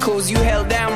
'Cause you held down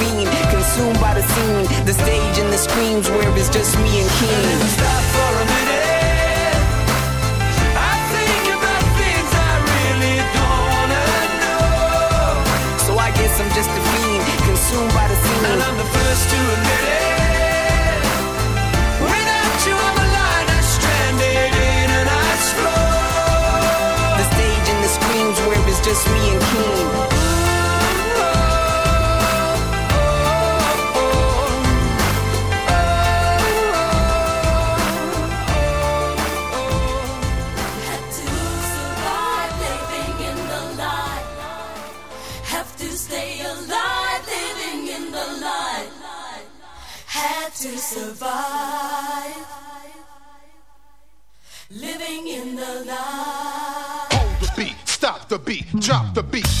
fiend, consumed by the scene, the stage and the screams where it's just me and Keen. Stop for a minute. I'm just a fiend, consumed by the scene. And I'm the first to admit it. Without you, I'm a line, I'm stranded in an ice floor. The stage and the screams where it's just me and Keen. drop the beat.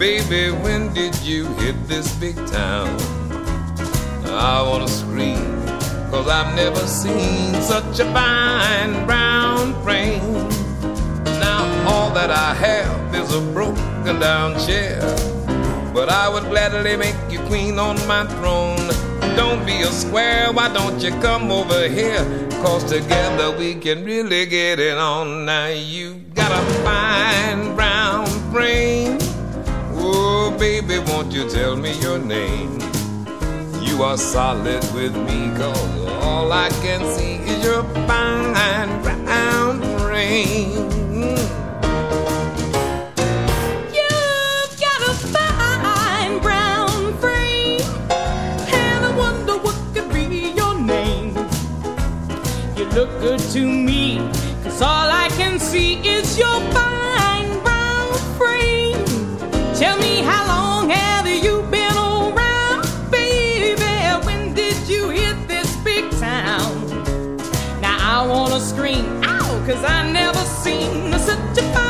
Baby, when did you hit this big town? I wanna scream, cause I've never seen such a fine brown frame. Now all that I have is a broken down chair. But I would gladly make you queen on my throne. Don't be a square, why don't you come over here? Cause together we can really get it on. Now you got a fine brown frame. Oh, baby, won't you tell me your name? You are solid with me, cause all I can see is your fine brown frame. You've got a fine brown frame, and I wonder what could be your name. You look good to me, cause all I can see is your frame. Tell me how long have you been around, baby? When did you hit this big town? Now I wanna scream, ow, cause I never seen such a fire.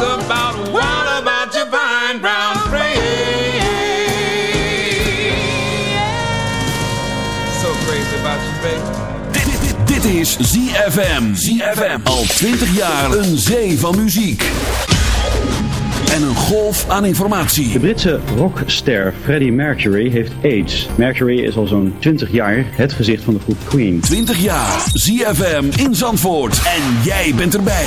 nuts about, what about your fine brown frame? So crazy about you, baby. Dit, dit, dit is ZFM. ZFM. Al 20 jaar een zee van muziek. En een golf aan informatie. De Britse rockster Freddie Mercury heeft AIDS. Mercury is al zo'n 20 jaar het gezicht van de groep Queen. 20 jaar. ZFM in Zandvoort. En jij bent erbij.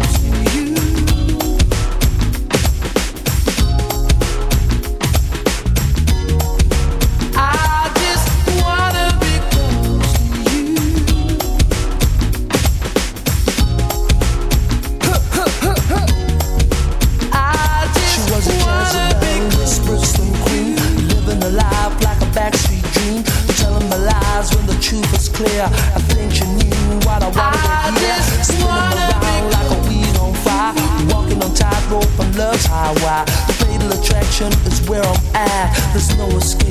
I think she knew what I wanted to hear. Spinning around like a weed on fire, walking on tightrope on love's highway. The fatal attraction is where I'm at. There's no escaping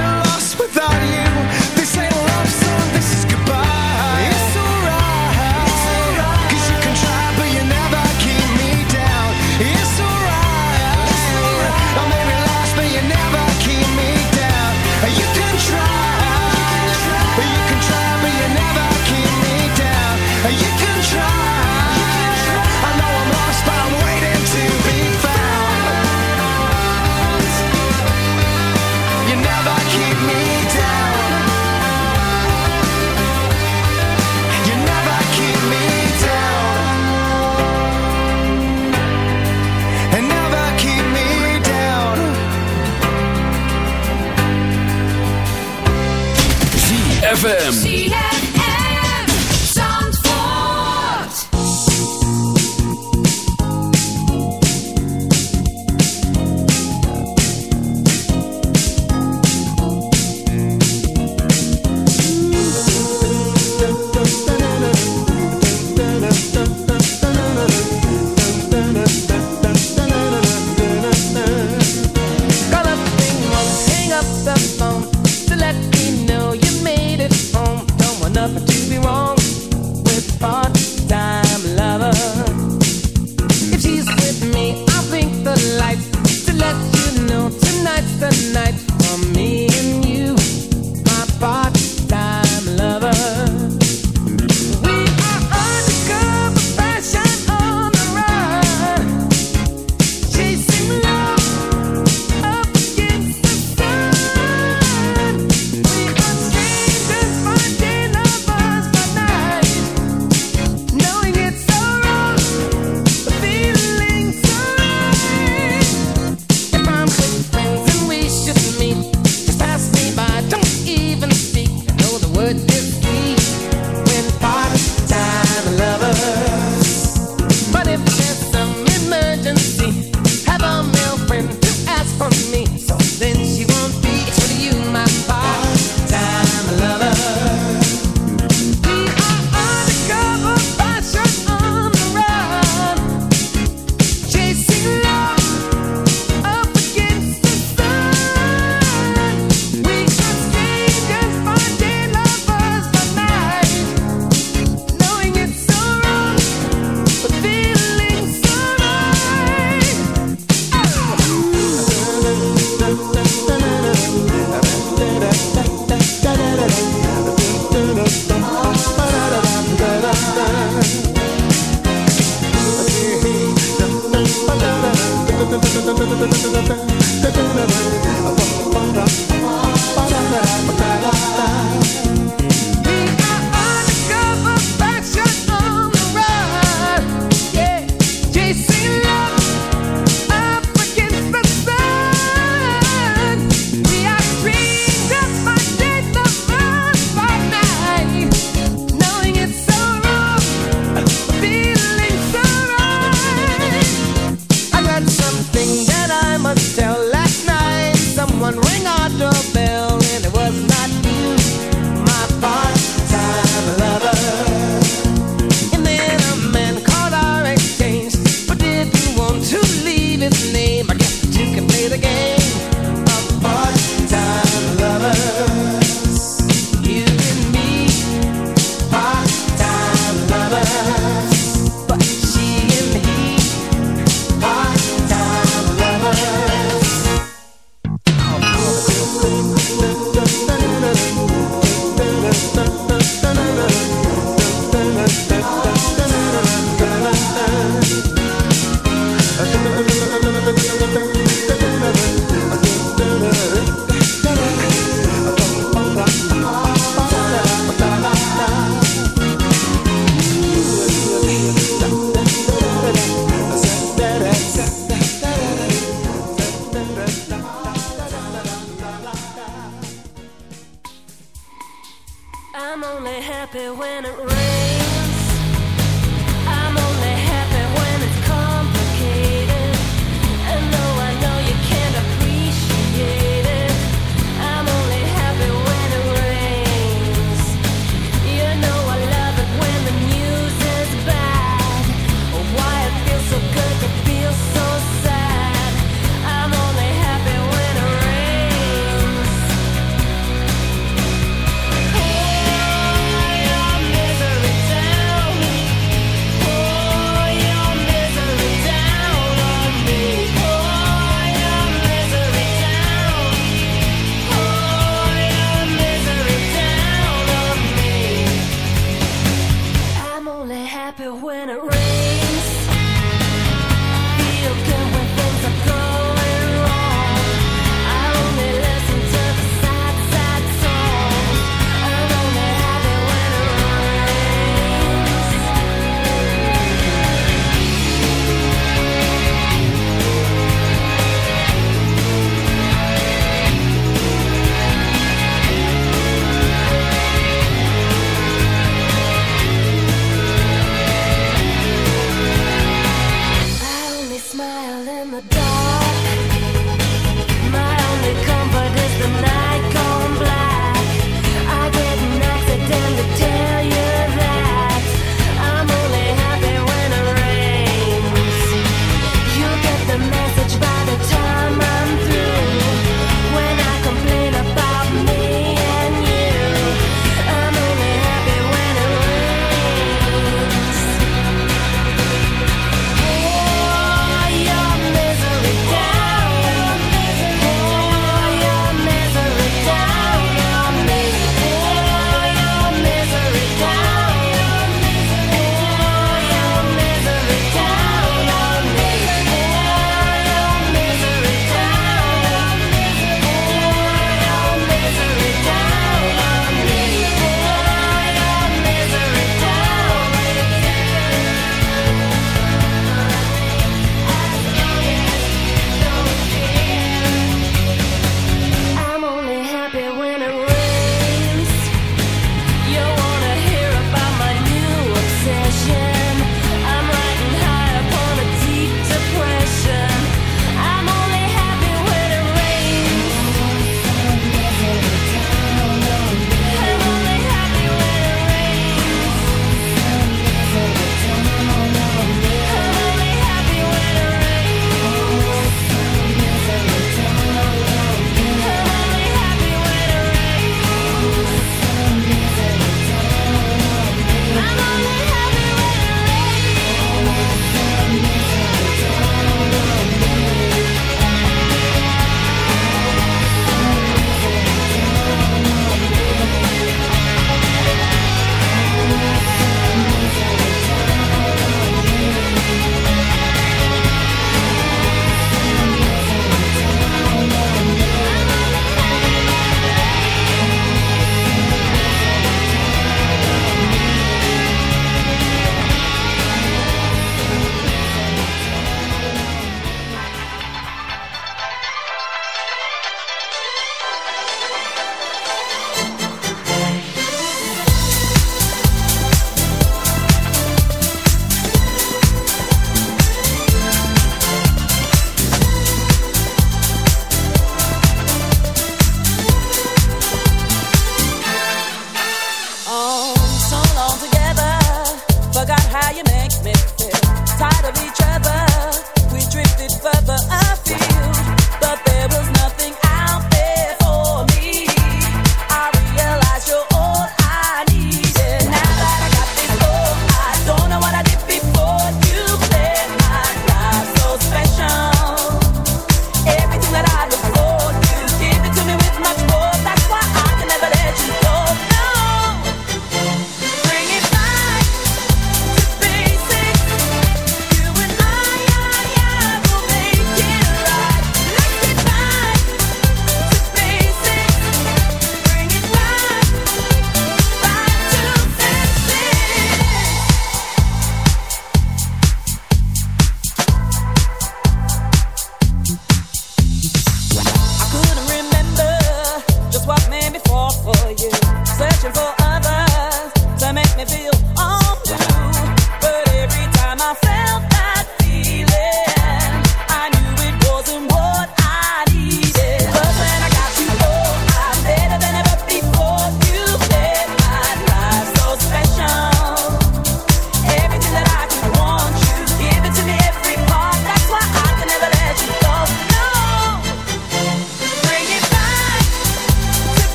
ZFM.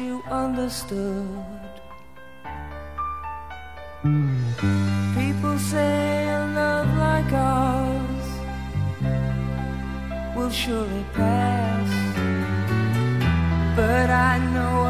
you understood. People say a love like ours will surely pass, but I know.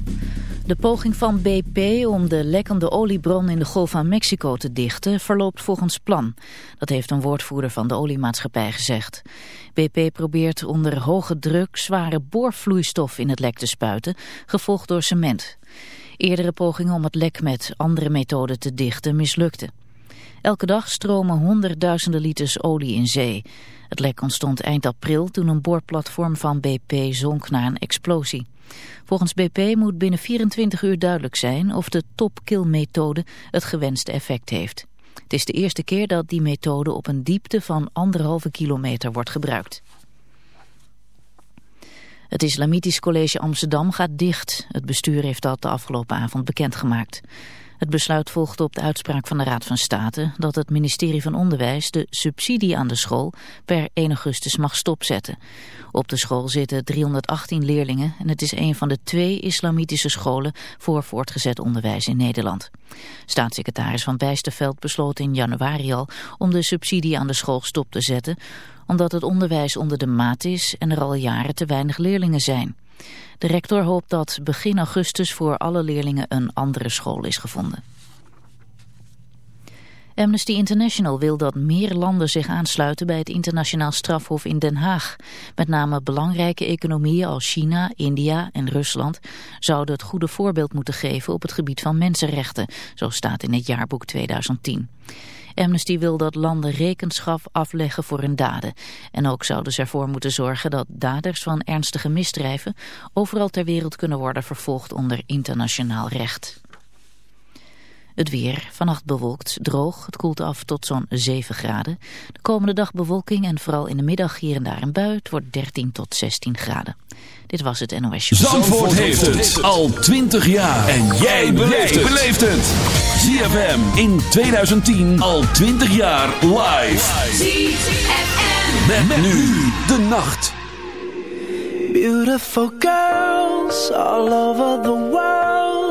De poging van BP om de lekkende oliebron in de Golf van Mexico te dichten verloopt volgens plan. Dat heeft een woordvoerder van de oliemaatschappij gezegd. BP probeert onder hoge druk zware boorvloeistof in het lek te spuiten, gevolgd door cement. Eerdere pogingen om het lek met andere methoden te dichten mislukten. Elke dag stromen honderdduizenden liters olie in zee. Het lek ontstond eind april toen een boorplatform van BP zonk na een explosie. Volgens BP moet binnen 24 uur duidelijk zijn of de topkill-methode het gewenste effect heeft. Het is de eerste keer dat die methode op een diepte van anderhalve kilometer wordt gebruikt. Het Islamitisch College Amsterdam gaat dicht. Het bestuur heeft dat de afgelopen avond bekendgemaakt. Het besluit volgt op de uitspraak van de Raad van State dat het ministerie van Onderwijs de subsidie aan de school per 1 augustus mag stopzetten. Op de school zitten 318 leerlingen en het is een van de twee islamitische scholen voor voortgezet onderwijs in Nederland. Staatssecretaris Van Bijsterveld besloot in januari al om de subsidie aan de school stop te zetten omdat het onderwijs onder de maat is en er al jaren te weinig leerlingen zijn. De rector hoopt dat begin augustus voor alle leerlingen een andere school is gevonden. Amnesty International wil dat meer landen zich aansluiten bij het internationaal strafhof in Den Haag. Met name belangrijke economieën als China, India en Rusland zouden het goede voorbeeld moeten geven op het gebied van mensenrechten, zo staat in het jaarboek 2010. Amnesty wil dat landen rekenschap afleggen voor hun daden. En ook zouden ze ervoor moeten zorgen dat daders van ernstige misdrijven overal ter wereld kunnen worden vervolgd onder internationaal recht. Het weer, vannacht bewolkt, droog, het koelt af tot zo'n 7 graden. De komende dag bewolking en vooral in de middag hier en daar een bui. Het wordt 13 tot 16 graden. Dit was het NOS Show. Zandvoort heeft het al 20 jaar. En jij beleeft het. ZFM in 2010 al 20 jaar live. ZFM. Met, nu de nacht. Beautiful girls all over the world.